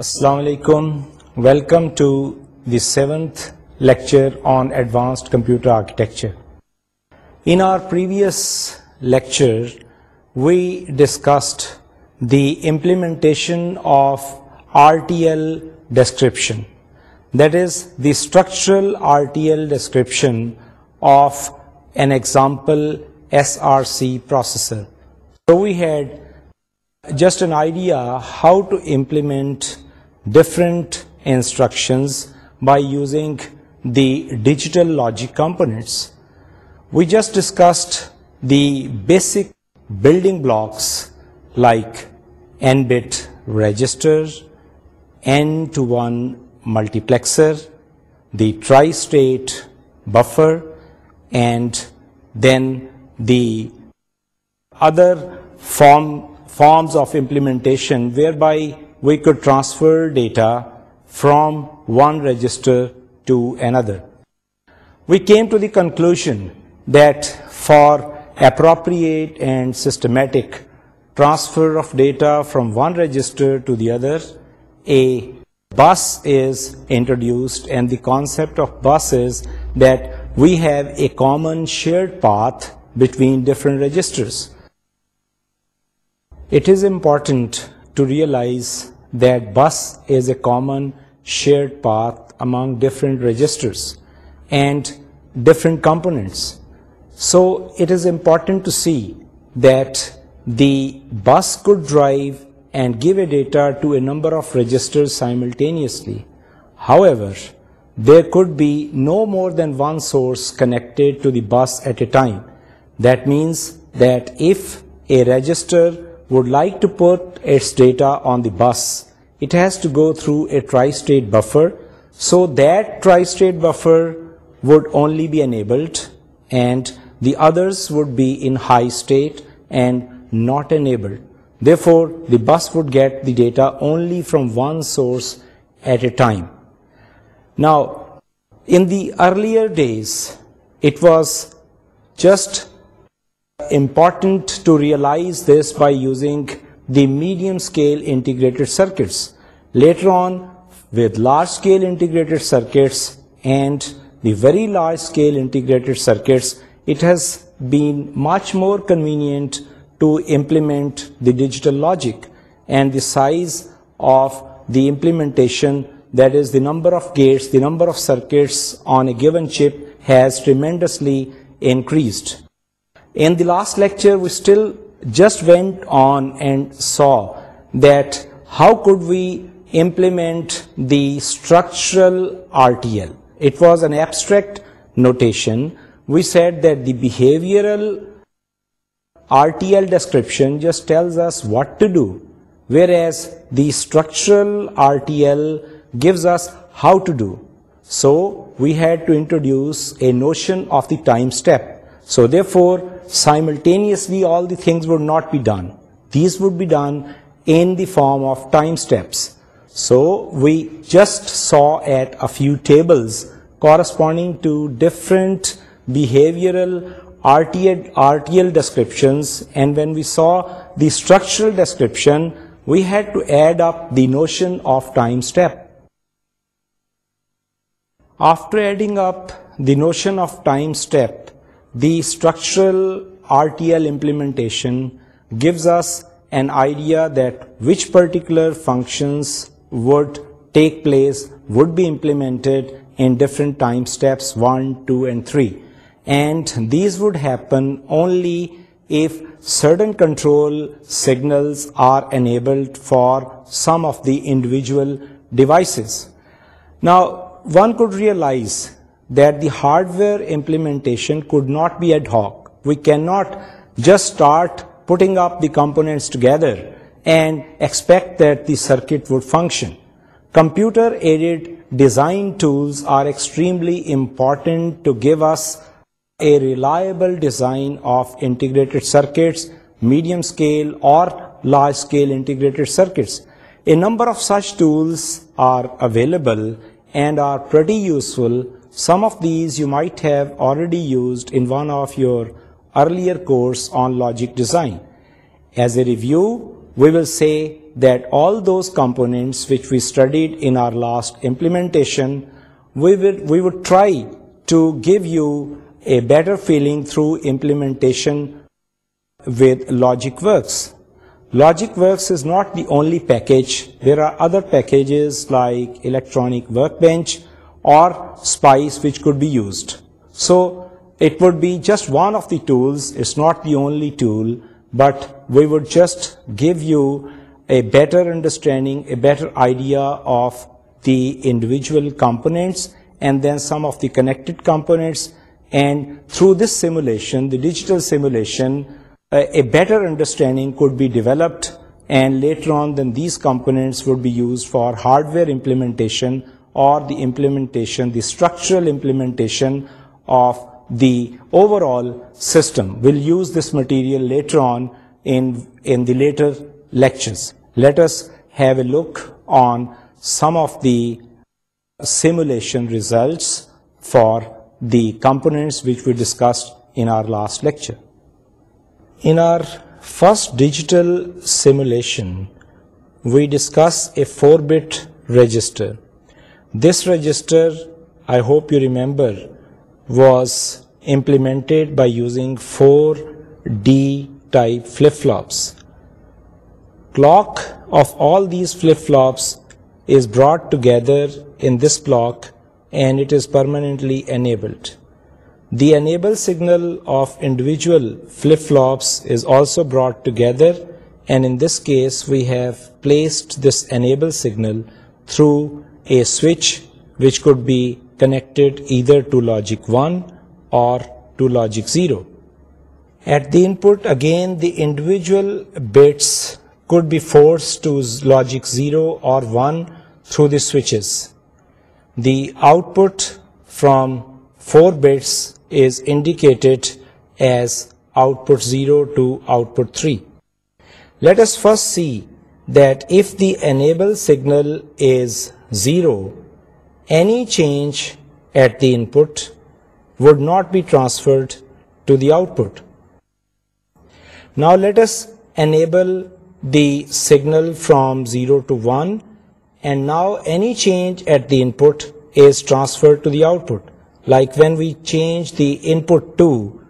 Assalamu alaikum. Welcome to the 7th lecture on advanced computer architecture. In our previous lecture, we discussed the implementation of RTL description, that is the structural RTL description of an example SRC processor. So we had just an idea how to implement different instructions by using the digital logic components. We just discussed the basic building blocks like n-bit register, n-to-1 multiplexer, the tri-state buffer, and then the other forms of implementation whereby we could transfer data from one register to another. We came to the conclusion that for appropriate and systematic transfer of data from one register to the other, a bus is introduced, and the concept of bus is that we have a common shared path between different registers. It is important to realize that bus is a common shared path among different registers and different components. So it is important to see that the bus could drive and give a data to a number of registers simultaneously. However, there could be no more than one source connected to the bus at a time. That means that if a register would like to put its data on the bus, it has to go through a tri-state buffer. So that tri-state buffer would only be enabled and the others would be in high state and not enabled. Therefore, the bus would get the data only from one source at a time. Now, in the earlier days, it was just Important to realize this by using the medium scale integrated circuits. Later on, with large scale integrated circuits and the very large scale integrated circuits, it has been much more convenient to implement the digital logic, and the size of the implementation, that is the number of gates, the number of circuits on a given chip, has tremendously increased. In the last lecture, we still just went on and saw that how could we implement the structural RTL. It was an abstract notation. We said that the behavioral RTL description just tells us what to do, whereas the structural RTL gives us how to do. So we had to introduce a notion of the time step. So therefore, Simultaneously, all the things would not be done. These would be done in the form of time steps. So we just saw at a few tables corresponding to different behavioral RTL descriptions, and when we saw the structural description, we had to add up the notion of time step. After adding up the notion of time step, the structural RTL implementation gives us an idea that which particular functions would take place, would be implemented in different time steps 1, 2 and 3. And these would happen only if certain control signals are enabled for some of the individual devices. Now, one could realize that the hardware implementation could not be ad hoc. We cannot just start putting up the components together and expect that the circuit would function. Computer-aided design tools are extremely important to give us a reliable design of integrated circuits, medium-scale or large-scale integrated circuits. A number of such tools are available and are pretty useful some of these you might have already used in one of your earlier course on logic design. As a review, we will say that all those components which we studied in our last implementation, we would try to give you a better feeling through implementation with LogicWorks. LogicWorks is not the only package. There are other packages like Electronic Workbench, or spice which could be used. So it would be just one of the tools, it's not the only tool, but we would just give you a better understanding, a better idea of the individual components and then some of the connected components, and through this simulation, the digital simulation, a better understanding could be developed, and later on then these components would be used for hardware implementation or the implementation, the structural implementation of the overall system. We'll use this material later on in the later lectures. Let us have a look on some of the simulation results for the components which we discussed in our last lecture. In our first digital simulation, we discuss a 4-bit register. This register, I hope you remember, was implemented by using 4 D-type flip-flops. Clock of all these flip-flops is brought together in this block and it is permanently enabled. The enable signal of individual flip-flops is also brought together, and in this case we have placed this enable signal through a switch which could be connected either to logic 1 or to logic 0. At the input, again the individual bits could be forced to logic 0 or 1 through the switches. The output from 4 bits is indicated as output 0 to output 3. Let us first see that if the enable signal is 0, any change at the input would not be transferred to the output. Now let us enable the signal from 0 to 1, and now any change at the input is transferred to the output. Like when we change the input to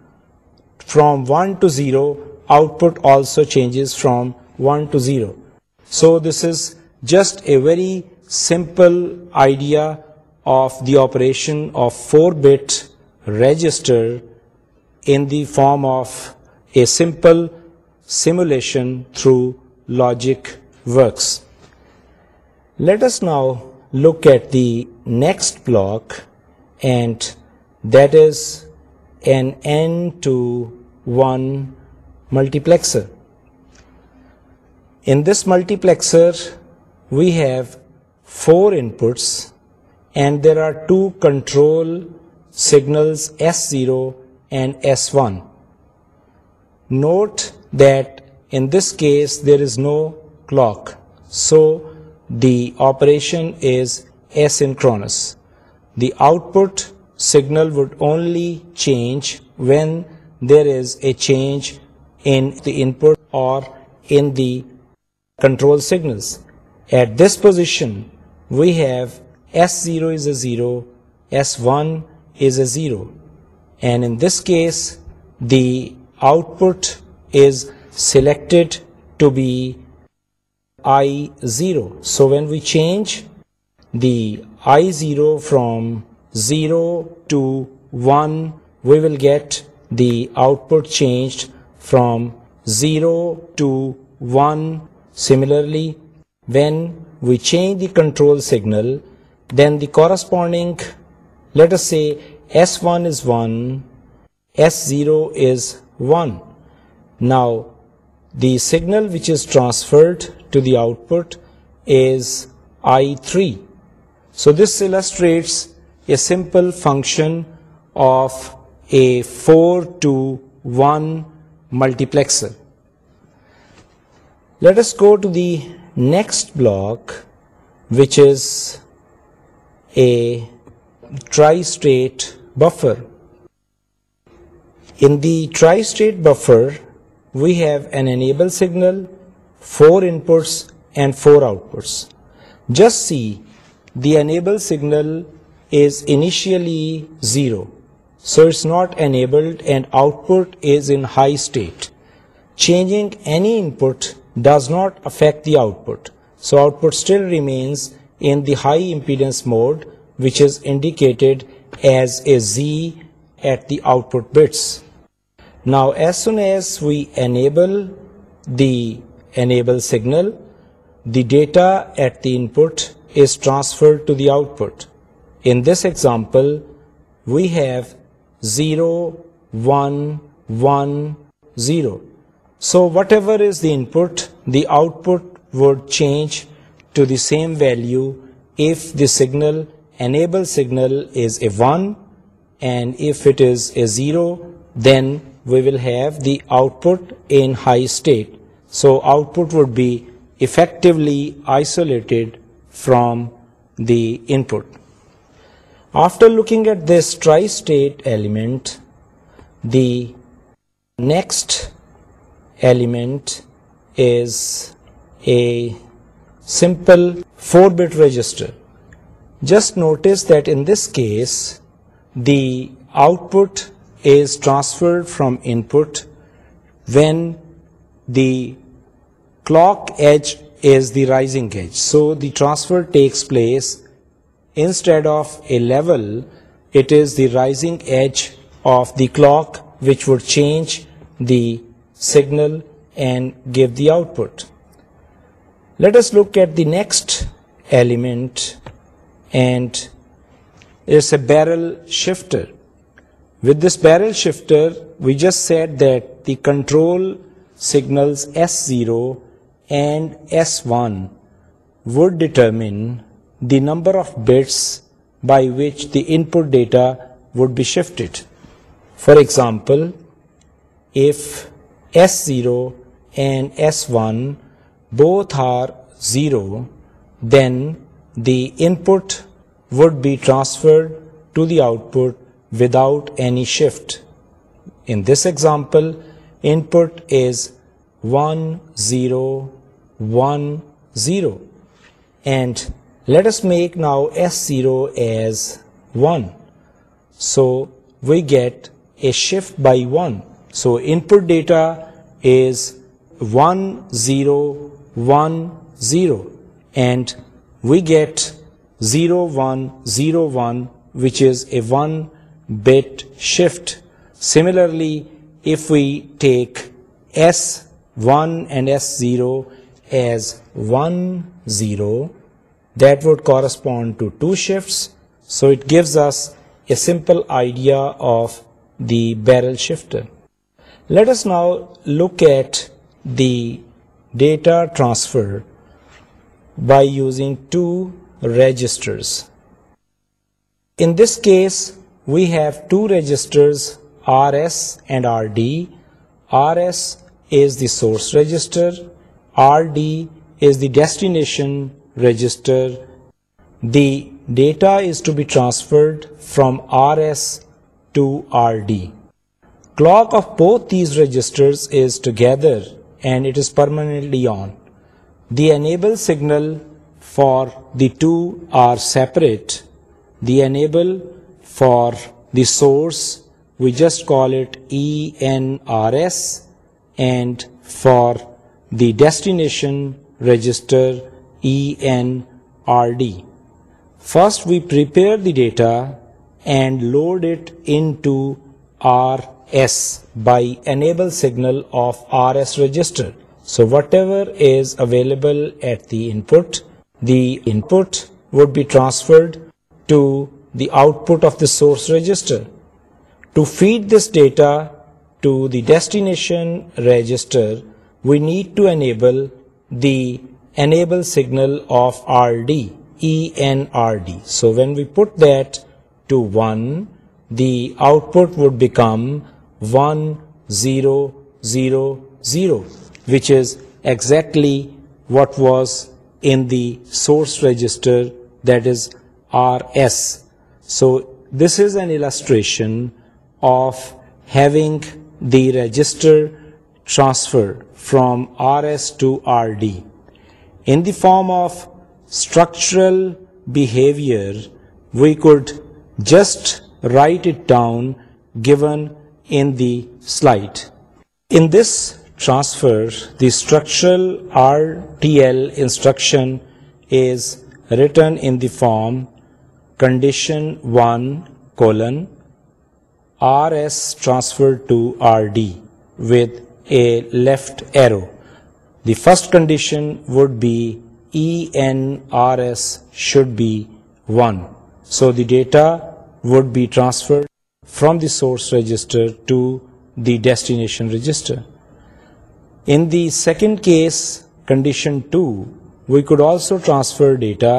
from 1 to 0, output also changes from 1 to 0. So this is just a very simple idea of the operation of 4-bit register in the form of a simple simulation through logic works. Let us now look at the next block, and that is an N-to-1 multiplexer. In this multiplexer, we have 4 inputs, and there are 2 control signals S0 and S1. Note that in this case there is no clock, so the operation is asynchronous. The output signal would only change when there is a change in the input or in the control signals. At this position, we have S0 is a 0, S1 is a 0, and in this case the output is selected to be I0. So when we change the I0 from 0 to 1, we will get the output changed from 0 to 1. Similarly, when we change the control signal, then the corresponding, let us say S1 is 1, S0 is 1. Now the signal which is transferred to the output is I3. So this illustrates a simple function of a 4 to 1 multiplexer. Let us go to the next block, which is a tri-state buffer. In the tri-state buffer, we have an enable signal, 4 inputs and 4 outputs. Just see, the enable signal is initially 0, so it's not enabled and output is in high state. Changing any input does not affect the output. So output still remains in the high impedance mode, which is indicated as a Z at the output bits. Now as soon as we enable the enable signal, the data at the input is transferred to the output. In this example, we have 0, 1, 1, 0. So whatever is the input, the output would change to the same value if the signal, enable signal, is a 1, and if it is a 0, then we will have the output in high state. So output would be effectively isolated from the input. After looking at this tri-state element, the next element is a simple 4-bit register. Just notice that in this case, the output is transferred from input when the clock edge is the rising edge. So the transfer takes place instead of a level, it is the rising edge of the clock which would change the signal and give the output. Let us look at the next element, and it's a barrel shifter. With this barrel shifter, we just said that the control signals S0 and S1 would determine the number of bits by which the input data would be shifted. For example, if S0 and S1 both are 0, then the input would be transferred to the output without any shift. In this example, input is 1, 0, 1, 0. And let us make now S0 as 1. So we get a shift by 1. So input data is 1010 and we get 0101, which is a 1-bit shift. Similarly, if we take S1 and S0 as 10, that would correspond to 2 shifts. So it gives us a simple idea of the barrel shifter. Let us now look at the data transfer by using two registers. In this case, we have two registers, RS and RD. RS is the source register, RD is the destination register. The data is to be transferred from RS to RD. Clock of both these registers is together and it is permanently on. The enable signal for the two are separate. The enable for the source, we just call it ENRS, and for the destination register ENRD. First we prepare the data and load it into RS by enable signal of RS register. So whatever is available at the input would be transferred to the output of the source register. To feed this data to the destination register, we need to enable the enable signal of RD, ENRD. So when we put that to 1, the output would become 1000, which is exactly what was in the source register, that is RS. So this is an illustration of having the register transfer from RS to RD. In the form of structural behavior, we could just write it down given in the slide. In this transfer, the structural RTL instruction is written in the form condition1:RS transfer to RD with a left arrow. The first condition would be ENRS should be 1. So the data would be transferred from the source register to the destination register. In the second case, condition 2, we could also transfer data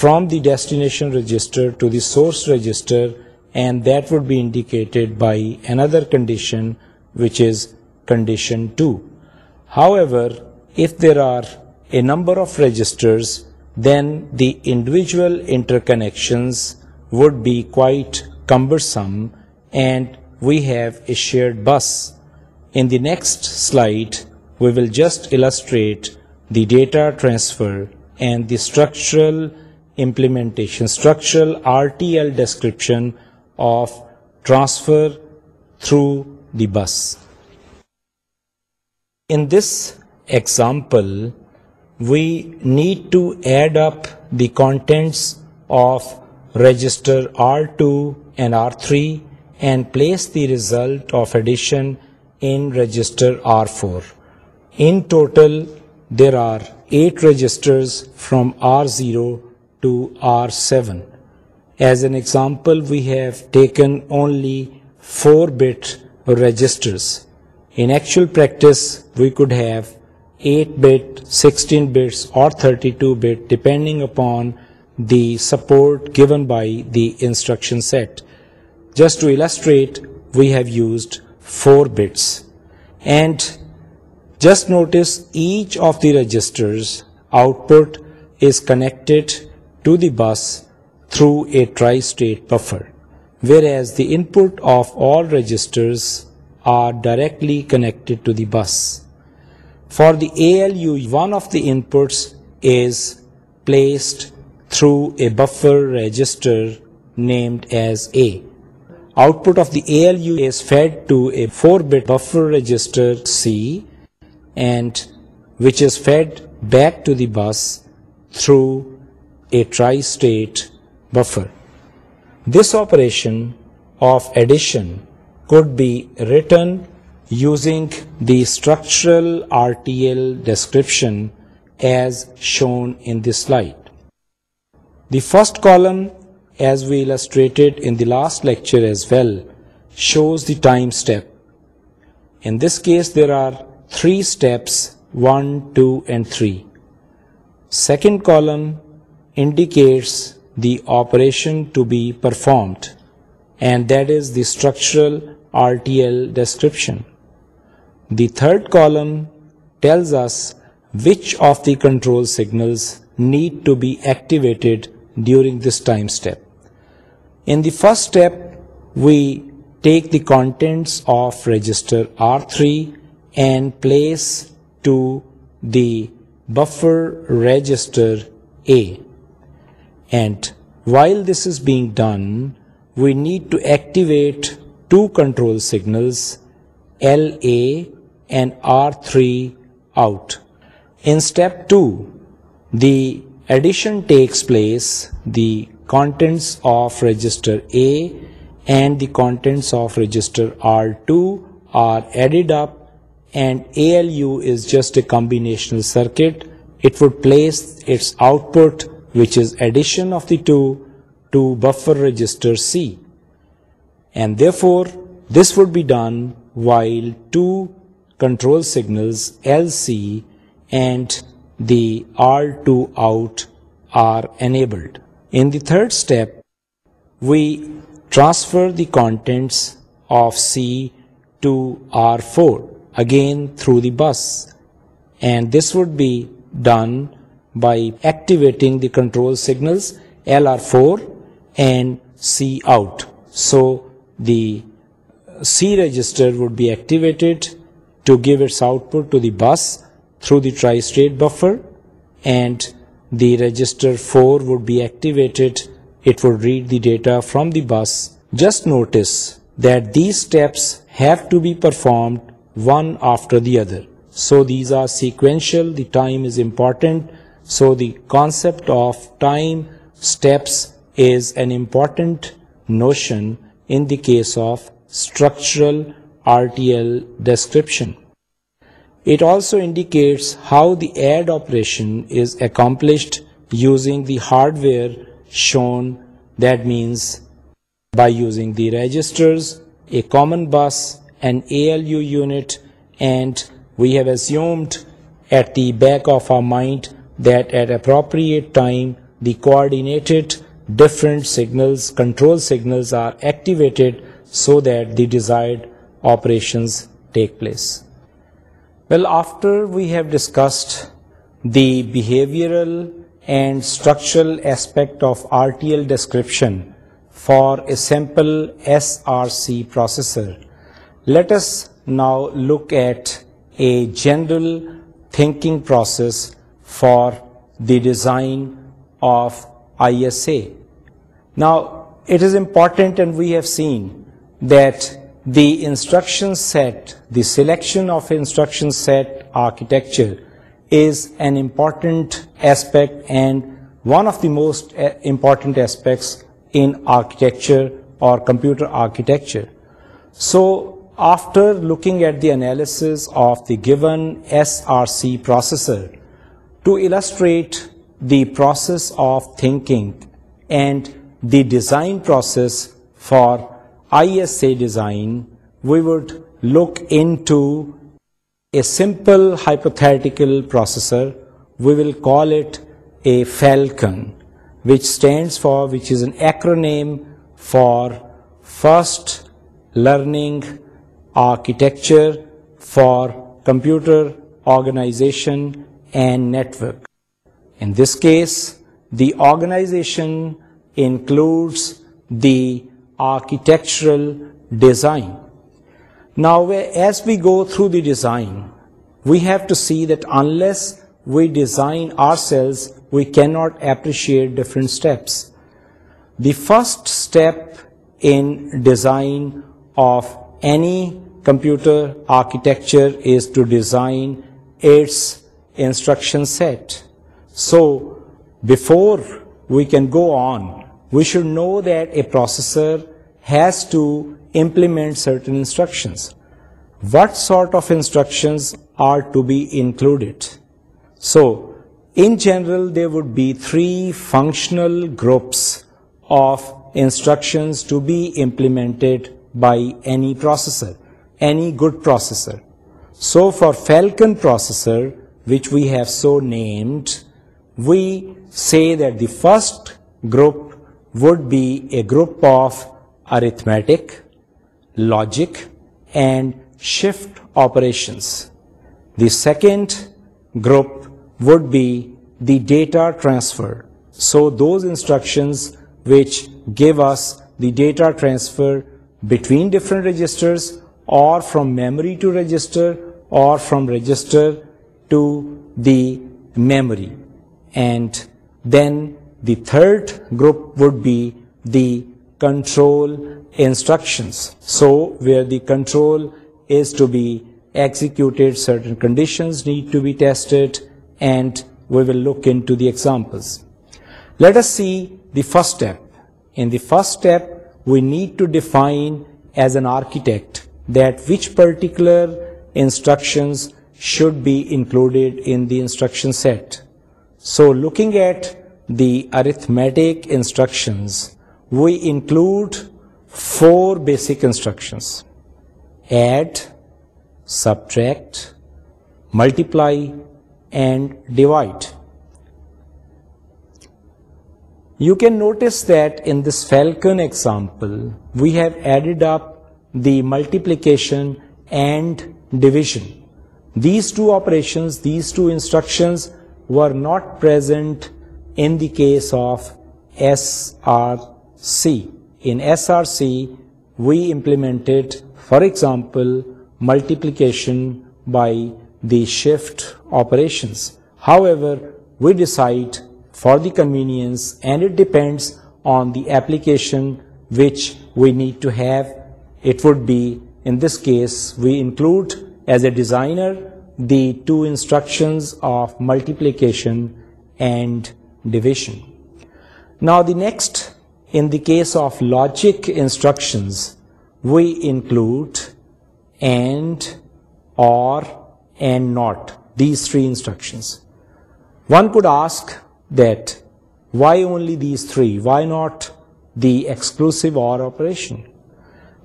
from the destination register to the source register, and that would be indicated by another condition, which is condition 2. However, if there are a number of registers, then the individual interconnections would be quite cumbersome, and we have a shared bus. In the next slide, we will just illustrate the data transfer and the structural implementation, structural RTL description of transfer through the bus. In this example, we need to add up the contents of Register R2 and R3 and place the result of addition in register R4. In total, there are 8 registers from R0 to R7. As an example, we have taken only 4-bit registers. In actual practice, we could have 8-bit, 16 bits or 32-bit depending upon the support given by the instruction set. Just to illustrate, we have used 4 bits. And just notice each of the registers output is connected to the bus through a tri-state buffer, whereas the input of all registers are directly connected to the bus. For the ALU, one of the inputs is placed through a buffer register named as A. Output of the ALU is fed to a 4-bit buffer register C, and which is fed back to the bus through a tri-state buffer. This operation of addition could be written using the structural RTL description as shown in this slide. The first column, as we illustrated in the last lecture as well, shows the time step. In this case, there are three steps, 1, 2, and 3. Second column indicates the operation to be performed, and that is the structural RTL description. The third column tells us which of the control signals need to be activated during this time step. In the first step, we take the contents of register R3 and place to the buffer register A. And while this is being done, we need to activate two control signals, LA and R3 out. In step 2, the Addition takes place the contents of register A and the contents of register R2 are added up, and ALU is just a combinational circuit. It would place its output, which is addition of the two, to buffer register C, and therefore this would be done while two control signals LC and the R2 out are enabled. In the third step, we transfer the contents of C to R4, again through the bus, and this would be done by activating the control signals LR4 and C out. So the C register would be activated to give its output to the bus through the tri-state buffer, and the register 4 would be activated. It would read the data from the bus. Just notice that these steps have to be performed one after the other. So these are sequential, the time is important. So the concept of time steps is an important notion in the case of structural RTL description. It also indicates how the add operation is accomplished using the hardware shown, that means by using the registers, a common bus, an ALU unit, and we have assumed at the back of our mind that at appropriate time the coordinated different signals, control signals are activated so that the desired operations take place. Well, after we have discussed the behavioral and structural aspect of RTL description for a simple SRC processor, let us now look at a general thinking process for the design of ISA. Now, it is important, and we have seen that the instruction set, the selection of instruction set architecture is an important aspect and one of the most eh, important aspects in architecture or computer architecture. So after looking at the analysis of the given SRC processor, to illustrate the process of thinking and the design process for ISA design, we would look into a simple hypothetical processor. We will call it a Falcon, which is an acronym for First Learning Architecture for Computer Organization and Network. In this case, the organization includes the architectural design. Now, as we go through the design, we have to see that unless we design ourselves, we cannot appreciate different steps. The first step in design of any computer architecture is to design its instruction set. So before we can go on we should know that a processor has to implement certain instructions. What sort of instructions are to be included? So, in general, there would be three functional groups of instructions to be implemented by any processor, any good processor. So, for Falcon processor, which we have so named, we say that the first group would be a group of arithmetic, logic, and shift operations. The second group would be the data transfer. So those instructions which give us the data transfer between different registers, or from memory to register, or from register to the memory. And then the third group would be the control instructions. So where the control is to be executed, certain conditions need to be tested, and we will look into the examples. Let us see the first step. In the first step, we need to define as an architect that which particular instructions should be included in the instruction set. So looking at the arithmetic instructions, we include four basic instructions: add, subtract, multiply, and divide. You can notice that in this falcon example, we have added up the multiplication and division. These two instructions were not present in the case of SRC. In SRC, we implemented, for example, multiplication by the shift operations. However, we decide for the convenience, and it depends on the application which we need to have. It would be, in this case, we include as a designer the two instructions of multiplication and division. Now the next, in the case of logic instructions, we include AND, OR, AND NOT, these three instructions. One could ask that why only these three, why not the exclusive OR operation?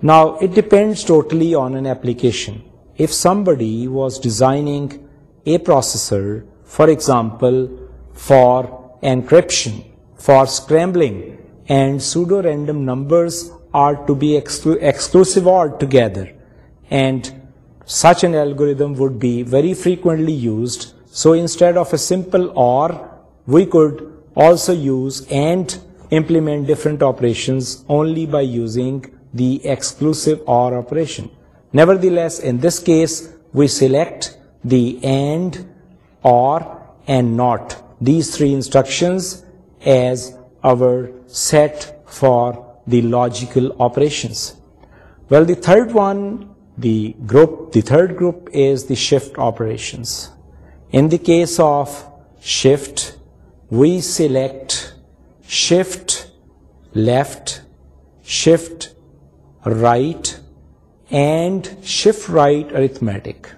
Now it depends totally on an application. If somebody was designing a processor, for example, for encryption for scrambling and pseudo-random numbers are to be exclusive or together, and such an algorithm would be very frequently used. So instead of a simple OR, we could also use and implement different operations only by using the exclusive OR operation. Nevertheless, in this case, we select the AND, OR, and NOT these three instructions as our set for the logical operations. Well, the third one, the third group is the shift operations. In the case of shift, we select shift left, shift right, and shift right arithmetic.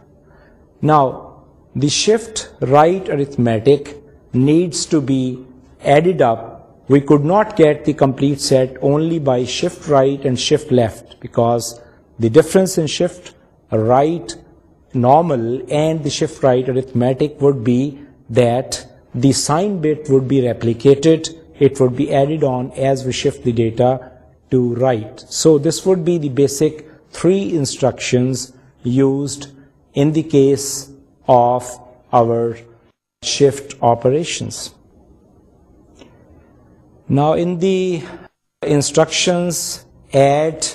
Now, the shift right arithmetic needs to be added up. We could not get the complete set only by shift right and shift left, because the difference in shift right normal and the shift right arithmetic would be that the sign bit would be replicated, it would be added on as we shift the data to right. So this would be the basic three instructions used in the case of our shift operations. Now in the instructions, add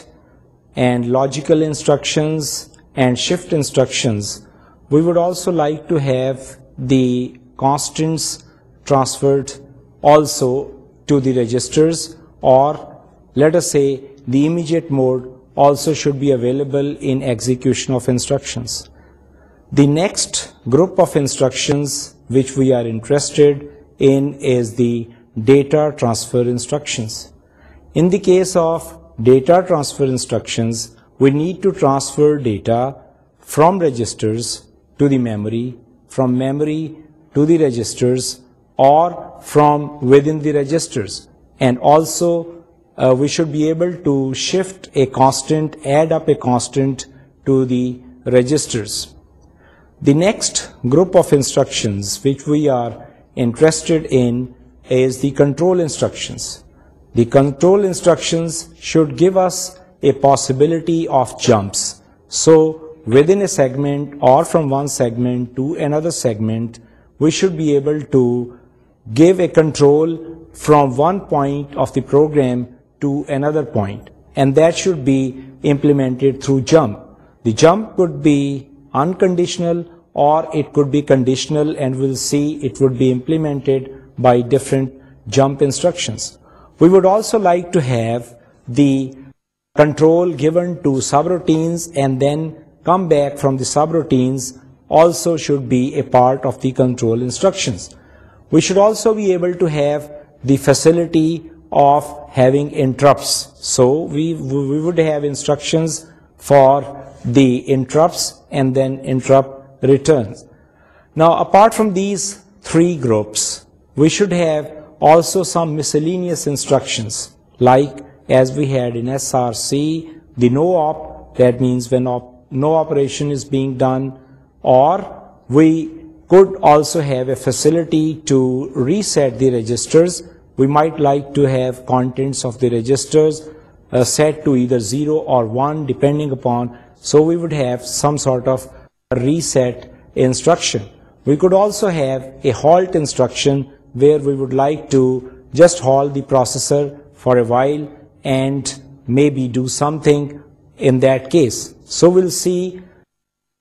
and logical instructions and shift instructions, we would also like to have the constants transferred also to the registers, or let us say the immediate mode also should be available in execution of instructions. The next group of instructions which we are interested in is the data transfer instructions. In the case of data transfer instructions, we need to transfer data from registers to the memory, from memory to the registers, or from within the registers. And also uh, we should be able to shift a constant, add up a constant to the registers. The next group of instructions which we are interested in is the control instructions. The control instructions should give us a possibility of jumps. So within a segment or from one segment to another segment, we should be able to give a control from one point of the program to another point, and that should be implemented through jump. The jump could be unconditional, or it could be conditional, and we'll see it would be implemented by different jump instructions. We would also like to have the control given to subroutines and then come back from the subroutines also should be a part of the control instructions. We should also be able to have the facility of having interrupts. So we would have instructions for the interrupts, and then interrupt returns. Now, apart from these three groups, we should have also some miscellaneous instructions, like as we had in SRC, the no op, that means when no operation is being done, or we could also have a facility to reset the registers. We might like to have contents of the registers uh, set to either 0 or 1 depending upon so we would have some sort of reset instruction. We could also have a halt instruction where we would like to just halt the processor for a while and maybe do something in that case. So we'll see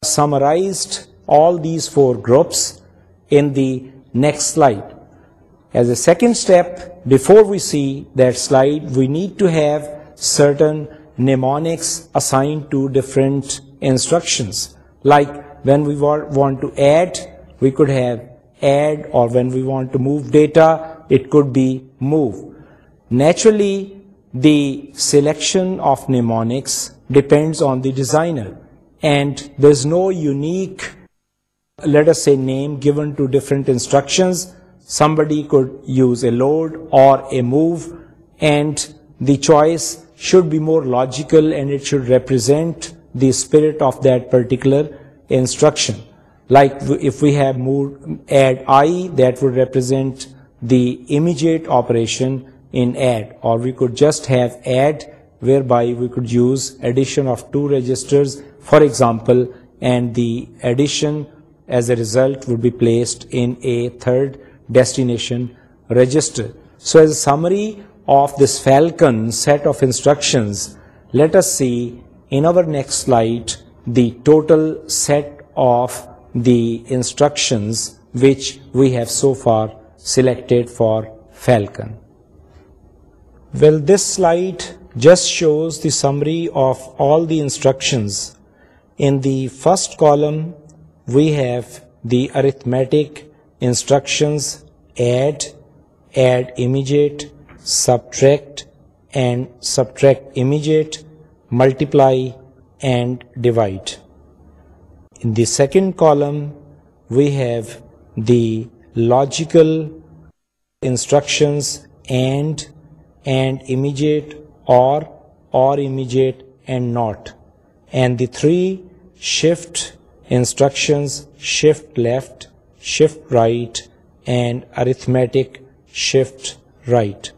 summarized all these four groups in the next slide. As a second step, before we see that slide, we need to have certain mnemonics assigned to different instructions. Like when we want to add, we could have add, or when we want to move data, it could be move. Naturally, the selection of mnemonics depends on the designer, and there's no unique, let us say, name given to different instructions. Somebody could use a load or a move, and the choice should be more logical and it should represent the spirit of that particular instruction. Like if we have add I, that would represent the immediate operation in add, or we could just have add, whereby we could use addition of two registers, for example, and the addition as a result would be placed in a third destination register. So as a summary, of this Falcon set of instructions, let us see in our next slide the total set of the instructions which we have so far selected for Falcon. Well, this slide just shows the summary of all the instructions. In the first column, we have the arithmetic instructions: add, add immediate, subtract and subtract immediate, multiply and divide. In the second column, we have the logical instructions and immediate, or immediate and not, and the three shift instructions, shift left, shift right, and arithmetic shift right.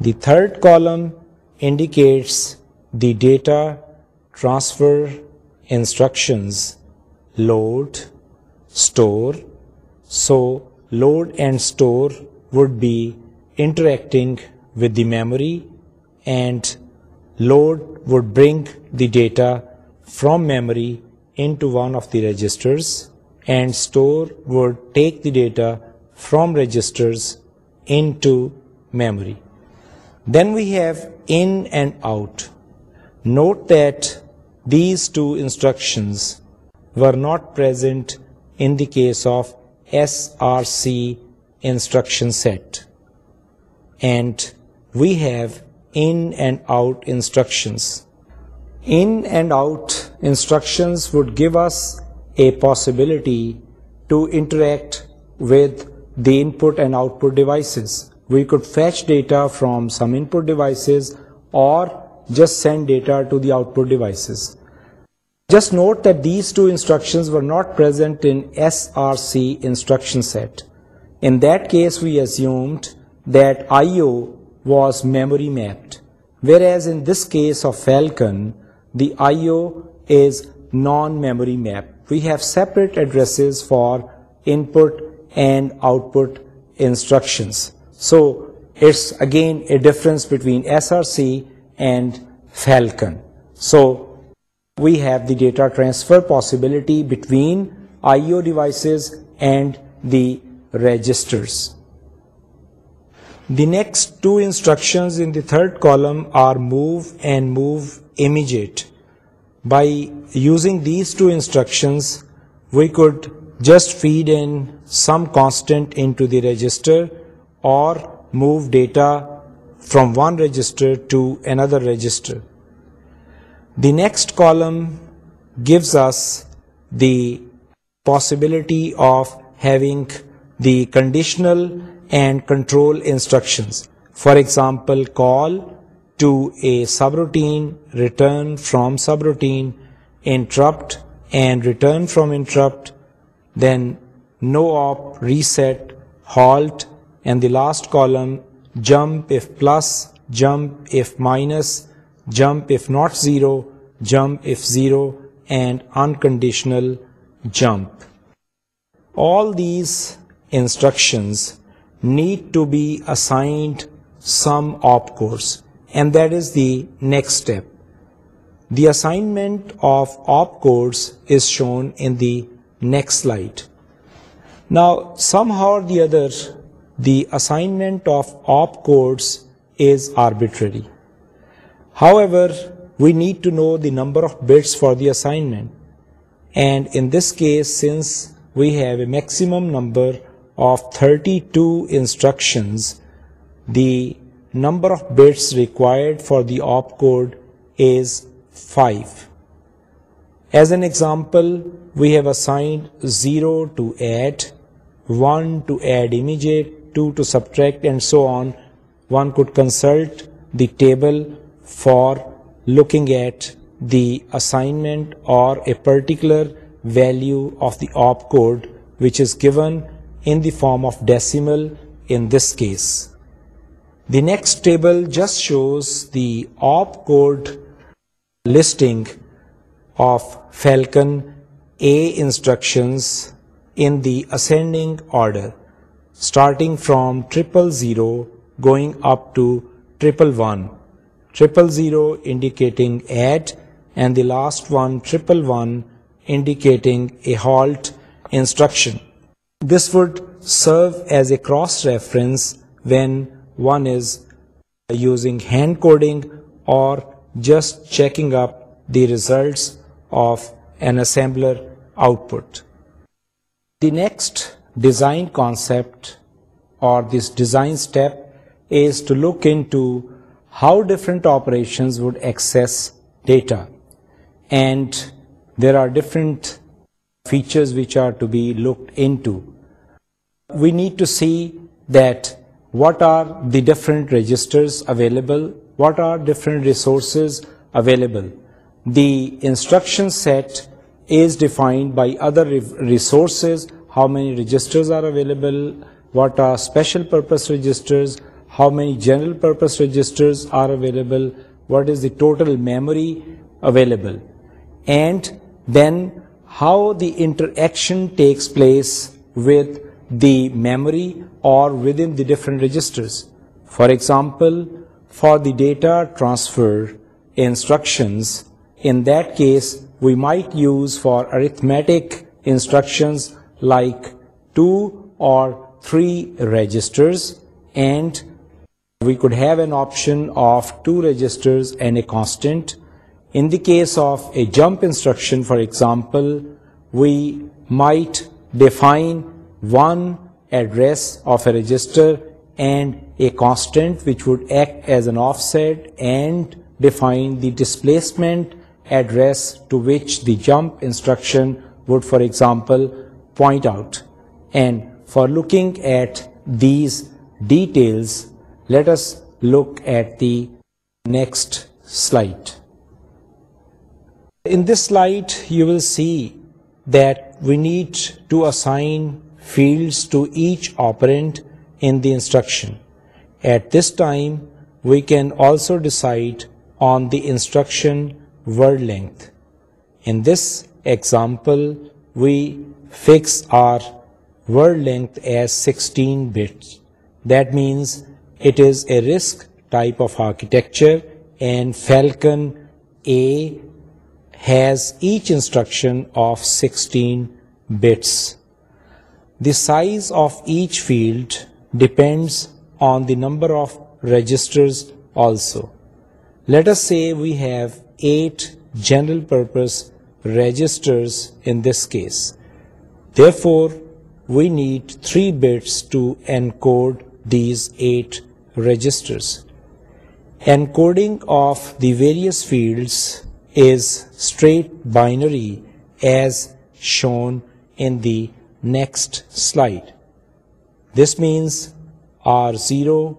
The third column indicates the data transfer instructions, load, store. So load and store would be interacting with the memory, and load would bring the data from memory into one of the registers, and store would take the data from registers into memory. Then we have in and out. Note that these two instructions were not present in the case of SRC instruction set. And we have in and out instructions. In and out instructions would give us a possibility to interact with the input and output devices. We could fetch data from some input devices or just send data to the output devices. Just note that these two instructions were not present in SRC instruction set. In that case, we assumed that I/O was memory mapped, whereas in this case of Falcon, the I/O is non-memory mapped. We have separate addresses for input and output instructions. So it's again a difference between SRC and Falcon. So we have the data transfer possibility between IO devices and the registers. The next two instructions in the third column are move and move immediate. By using these two instructions, we could just feed in some constant into the register or move data from one register to another register. The next column gives us the possibility of having the conditional and control instructions. For example, call to a subroutine, return from subroutine, interrupt and return from interrupt, then no op, reset, halt and the last column jump if plus, jump if minus, jump if not zero, jump if zero, and unconditional jump. All these instructions need to be assigned some opcores, and that is the next step. The assignment of opcores is shown in the next slide. Now, somehow or the other, the assignment of opcodes is arbitrary. However, we need to know the number of bits for the assignment. And in this case, since we have a maximum number of 32 instructions, the number of bits required for the opcode is 5. As an example, we have assigned 0 to add, 1 to add immediate, 2 to subtract and so on, one could consult the table for looking at the assignment or a particular value of the opcode which is given in the form of decimal in this case. The next table just shows the opcode listing of Falcon A instructions in the ascending order starting from 000 going up to 111. 000 indicating add, and the last one 111 indicating a halt instruction. This would serve as a cross reference when one is using hand coding or just checking up the results of an assembler output. The next design concept or this design step is to look into how different operations would access data, and there are different features which are to be looked into. We need to see that what are the different registers available, what are different resources available. The instruction set is defined by other resources how many registers are available, what are special purpose registers, how many general purpose registers are available, what is the total memory available, and then how the interaction takes place with the memory or within the different registers. For example, for the data transfer instructions, in that case we might use for arithmetic instructions like 2 or 3 registers, and we could have an option of 2 registers and a constant. In the case of a jump instruction, for example, we might define one address of a register and a constant which would act as an offset, and define the displacement address to which the jump instruction would, for example, point out. And for looking at these details, let us look at the next slide. In this slide, you will see that we need to assign fields to each operand in the instruction. At this time, we can also decide on the instruction word length. In this example, we fix our word length as 16 bits. That means it is a RISC type of architecture, and Falcon A has each instruction of 16 bits. The size of each field depends on the number of registers also. Let us say we have 8 general purpose registers in this case. Therefore, we need 3 bits to encode these 8 registers. Encoding of the various fields is straight binary as shown in the next slide. This means R0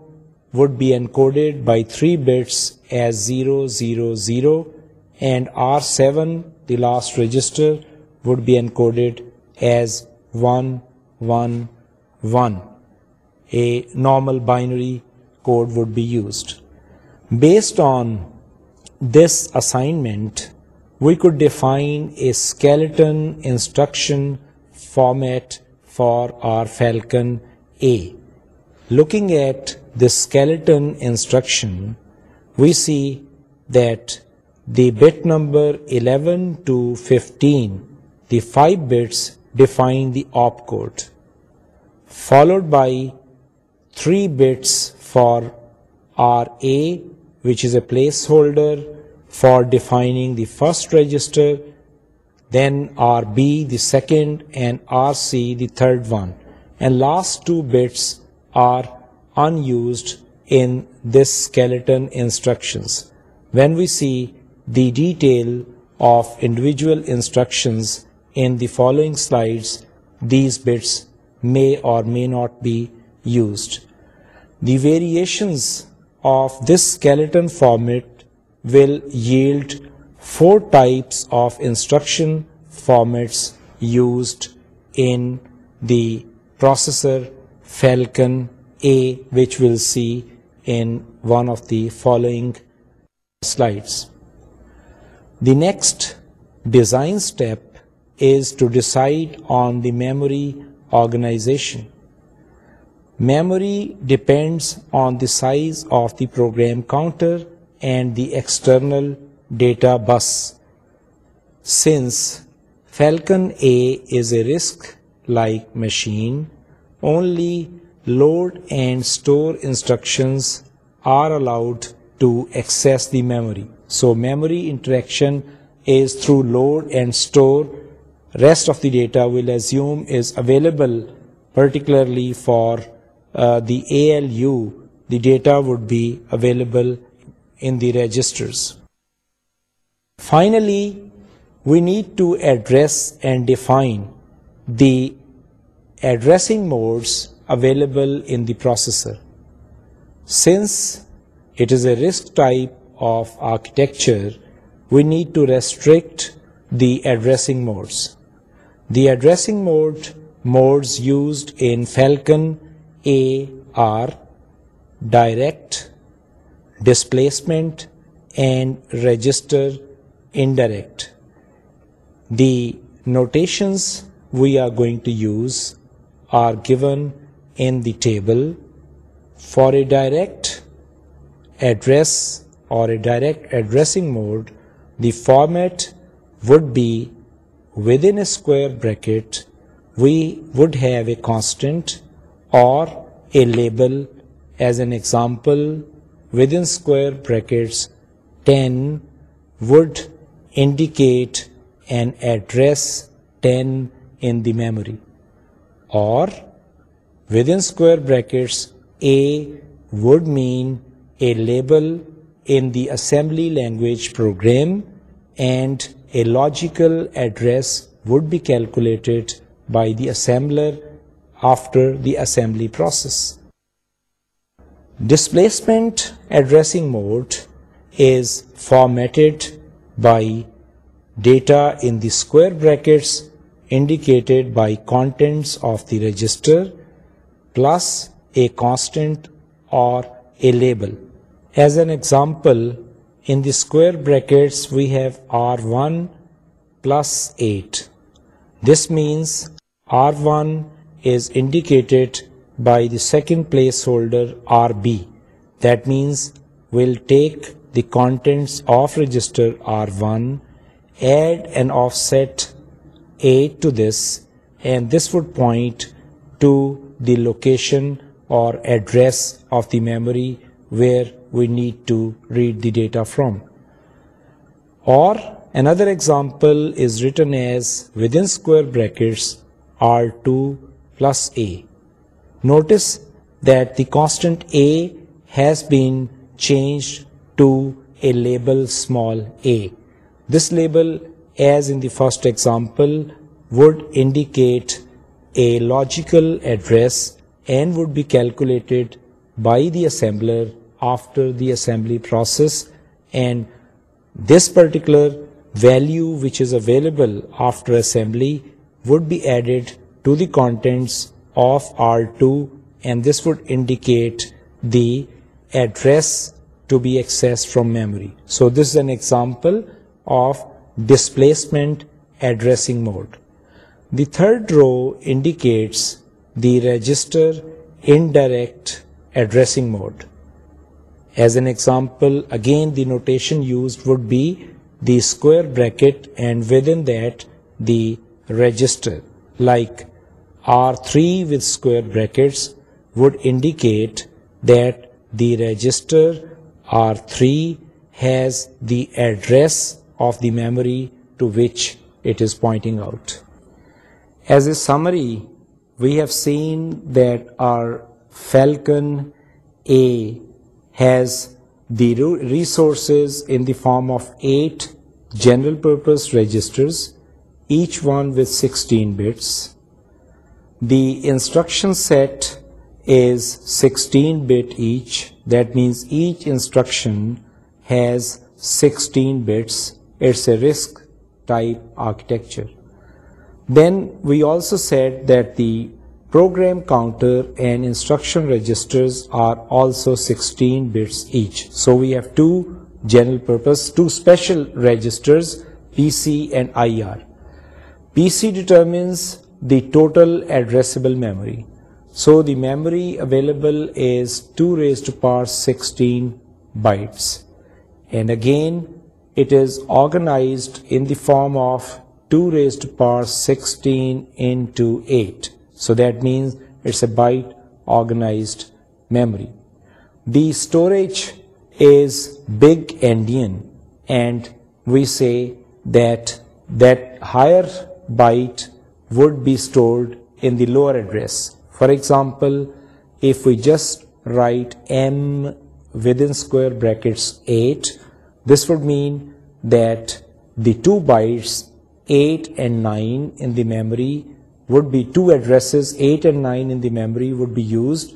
would be encoded by 3 bits as 0, 0, 0, and R7, the last register, would be encoded as 1, 1, 1. A normal binary code would be used. Based on this assignment, we could define a skeleton instruction format for our Falcon A. Looking at the skeleton instruction, we see that the bit number 11 to 15, the 5 bits define the opcode, followed by 3 bits for RA, which is a placeholder for defining the first register, then RB the second, and RC the third one, and last 2 bits are unused in this skeleton instructions. When we see the detail of individual instructions in the following slides, these bits may or may not be used. The variations of this skeleton format will yield 4 types of instruction formats used in the processor Falcon A, which we'll see in one of the following slides. The next design step is to decide on the memory organization. Memory depends on the size of the program counter and the external data bus. Since Falcon A is a RISC-like machine, only load and store instructions are allowed to access the memory. So memory interaction is through load and store rest of the data we'll assume is available particularly for uh, the ALU. The data would be available in the registers. Finally, we need to address and define the addressing modes available in the processor. Since it is a RISC type of architecture, we need to restrict the addressing modes. The addressing modes used in Falcon A are direct, displacement, and register indirect. The notations we are going to use are given in the table. For a direct address or a direct addressing mode, the format would be within a square bracket we would have a constant or a label. As an example, within square brackets 10 would indicate an address 10 in the memory, or within square brackets A would mean a label in the assembly language program and a logical address would be calculated by the assembler after the assembly process. Displacement addressing mode is formatted by data in the square brackets indicated by contents of the register plus a constant or a label. As an example, in the square brackets we have R1 plus 8. This means R1 is indicated by the second placeholder RB. That means we'll take the contents of register R1, add an offset 8 to this, and this would point to the location or address of the memory where we need to read the data from. Or another example is written as within square brackets R2 plus A. Notice that the constant A has been changed to a label small a. This label, as in the first example, would indicate a logical address and would be calculated by the assembler after the assembly process, and this particular value which is available after assembly would be added to the contents of R2, and this would indicate the address to be accessed from memory. So this is an example of displacement addressing mode. The third row indicates the register indirect addressing mode. As an example, again the notation used would be the square bracket and within that the register, like R3 with square brackets would indicate that the register R3 has the address of the memory to which it is pointing out. As a summary, we have seen that our Falcon A has the resources in the form of 8 general purpose registers, each one with 16 bits. The instruction set is 16 bit each. That means each instruction has 16 bits. It's a RISC type architecture. Then we also said that the Program counter and instruction registers are also 16 bits each. So we have two special registers, PC and IR. PC determines the total addressable memory. So the memory available is 2^16 bytes. And again, it is organized in the form of 2^16 into 8. So that means it's a byte organized memory. The storage is big Endian, and we say that higher byte would be stored in the lower address. For example, if we just write m within square brackets 8, this would mean that the 2 bytes 8 and 9 in the memory would be to address eight and nine in the memory would be used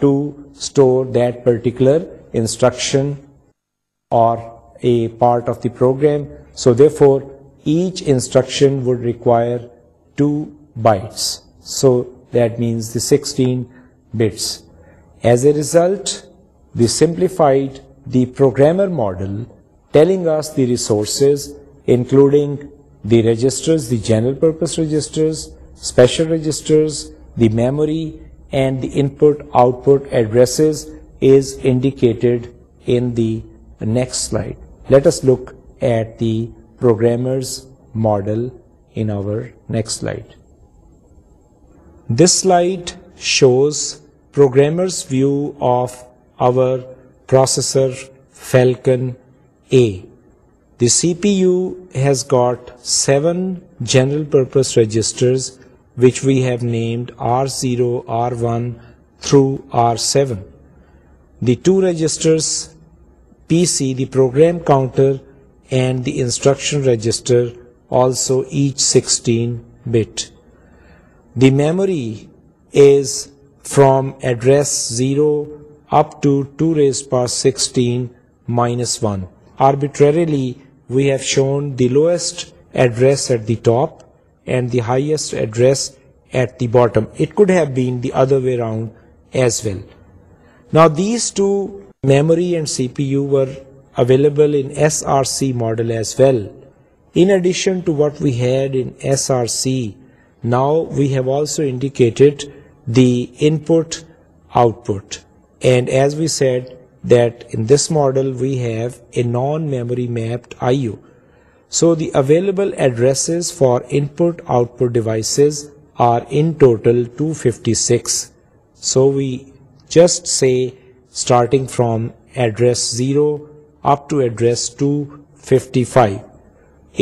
to store particular instruction or sixteen bits as a result the simplified the programmer model tells us the resources including the registers the general purpose registers Special registers, the memory, and the input-output addresses is indicated in the next slide. Let us look at the programmer's model in our next slide. This slide shows programmer's view of our processor Falcon A. The CPU has got 7 general purpose registers which we have named R0, R1 through R7. The two registers PC, the program counter, and the instruction register, also each 16-bit. The memory is from address 0 up to 2^16-1. Arbitrarily, we have shown the lowest address at the top and the highest address at the bottom. It could have been the other way around as well. Now these two, memory and CPU, were available in SRC model as well. In addition to what we had in SRC, now we have also indicated the input output, and as we said that in this model we have a non-memory mapped IO. So the available addresses for input-output devices are in total 256. So we just say starting from address 0 up to address 255.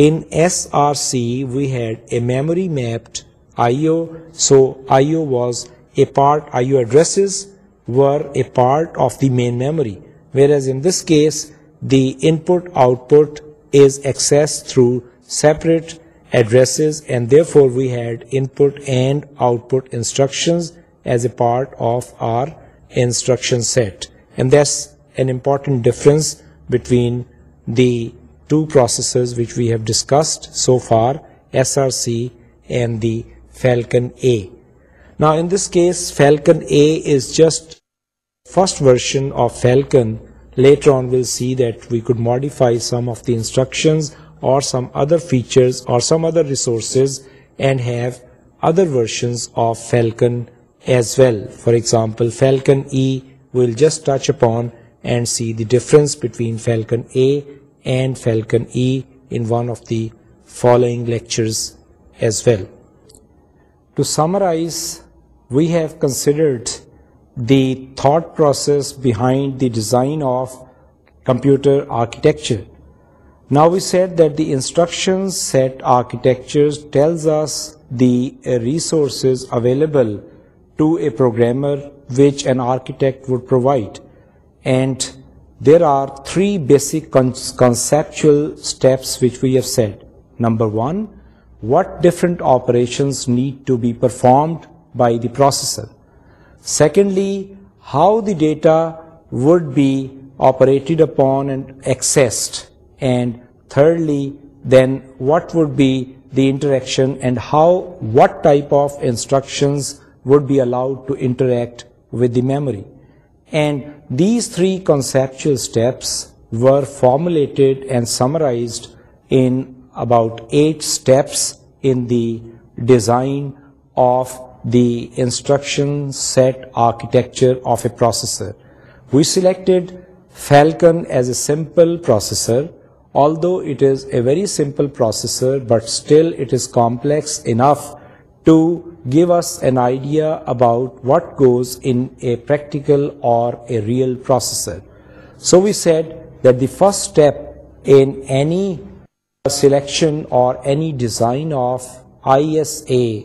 In SRC we had a memory mapped IO, so IO was a part, IO addresses were a part of the main memory, whereas in this case the input output is accessed through separate addresses, and therefore we had input and output instructions as a part of our instruction set. And that's an important difference between the two processors which we have discussed so far, SRC and the Falcon A. Now in this case, Falcon A is just first version of Falcon Later on we'll see that we could modify some of the instructions or some other features or some other resources and have other versions of Falcon as well. For example, Falcon E we'll just touch upon and see the difference between Falcon A and Falcon E in one of the following lectures as well. To summarize, we have considered the thought process behind the design of computer architecture. Now we said that the instruction set architectures tells us the uh, resources available to a programmer which an architect would provide, and there are three basic conceptual steps which we have said. Number one, what different operations need to be performed by the processor. Secondly, how the data would be operated upon and accessed, and thirdly, then what would be the interaction and what type of instructions would be allowed to interact with the memory. And these three conceptual steps were formulated and summarized in about 8 steps in the design of the instruction set architecture of a processor. We selected Falcon as a simple processor, although it is a very simple processor, but still it is complex enough to give us an idea about what goes in a practical or a real processor. So we said that the first step in any selection or any design of ISA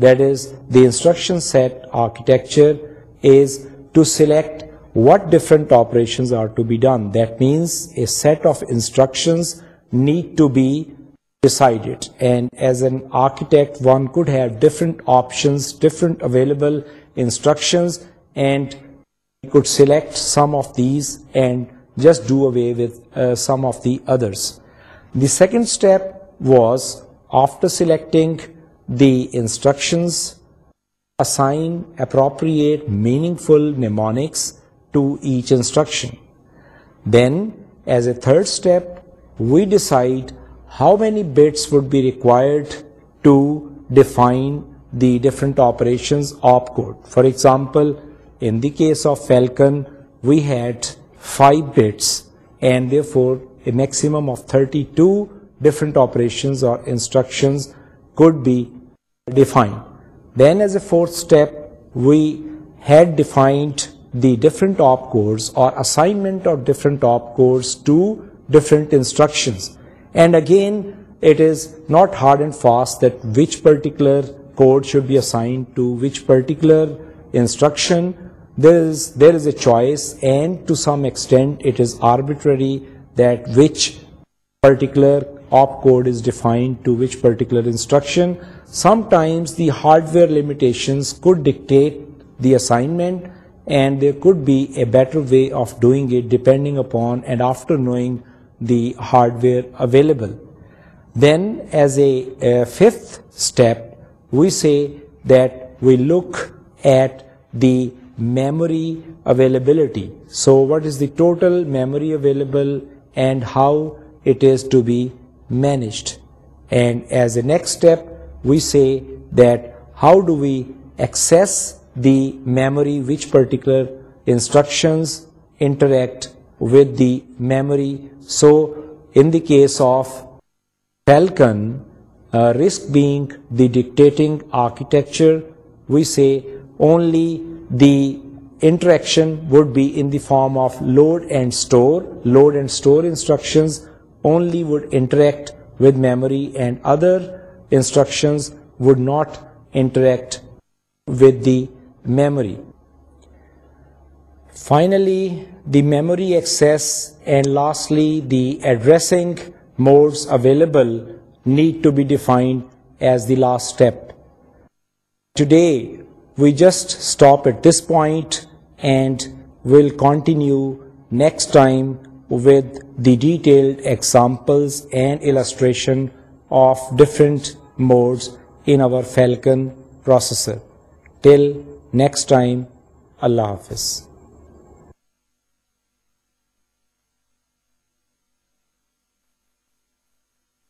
that is, the instruction set architecture is to select what different operations are to be done. That means a set of instructions need to be decided, and as an architect one could have different options, different available instructions, and you could select some of these and just do away with uh, some of the others. The second step was, after selecting the instructions assign appropriate, meaningful mnemonics to each instruction. Then, as a third step, we decide how many bits would be required to define the different operations opcode. For example, in the case of Falcon, we had 5 bits and therefore a maximum of 32 different operations or instructions could be define. Then as a fourth step, we had defined the different opcodes or assignment of different opcodes to different instructions. And again, it is not hard and fast that which particular code should be assigned to which particular instruction. There is a choice, and to some extent it is arbitrary that which particular opcode is defined to which particular instruction. Sometimes the hardware limitations could dictate the assignment, and there could be a better way of doing it depending upon and after knowing the hardware available. Then as a fifth step, we say that we look at the memory availability. So what is the total memory available and how it is to be managed. And as a next step, we say that how do we access the memory, which particular instructions interact with the memory. So in the case of Falcon, uh, RISC being the dictating architecture, we say only the interaction would be in the form of load and store instructions only would interact with memory, and other instructions would not interact with the memory. Finally, the memory access and lastly the addressing modes available need to be defined as the last step. Today, we just stop at this point and will continue next time with the detailed examples and illustration of different modes in our Falcon processor till next time Allah Hafiz